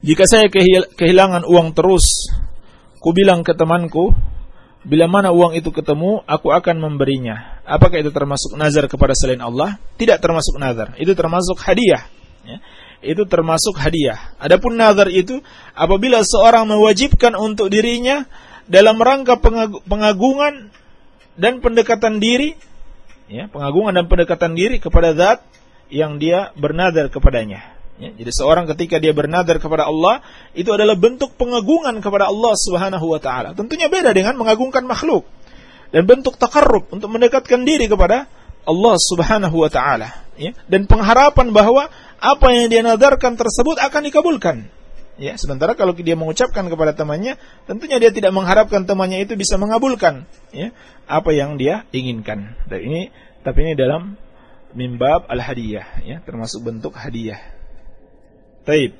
Jika saya kehilangan uang terus, ku bilang ke temanku, bila mana uang itu ketemu, aku akan memberinya. Apakah itu termasuk nazar kepada selain Allah? Tidak termasuk nazar. Itu termasuk hadiah. Ya. Itu termasuk hadiah. Adapun nazar itu, apabila seorang mewajibkan untuk dirinya dalam rangka pengagungan dan pendekatan diri, ya, pengagungan dan pendekatan diri kepada zat yang dia bernazar kepadanya. Ya, jadi seorang ketika dia bernadar kepada Allah itu adalah bentuk pengagungan kepada Allah Subhanahu wa taala. Tentunya beda dengan mengagungkan makhluk. Dan bentuk takarrub untuk mendekatkan diri kepada Allah Subhanahu wa taala, ya. Dan pengharapan bahwa apa yang dia nadarkan tersebut akan dikabulkan. Ya, sementara kalau dia mengucapkan kepada temannya, tentunya dia tidak mengharapkan temannya itu bisa mengabulkan ya, apa yang dia inginkan. Dan ini tapi ini dalam mimbab al-hadiyah ya, termasuk bentuk hadiah. طيب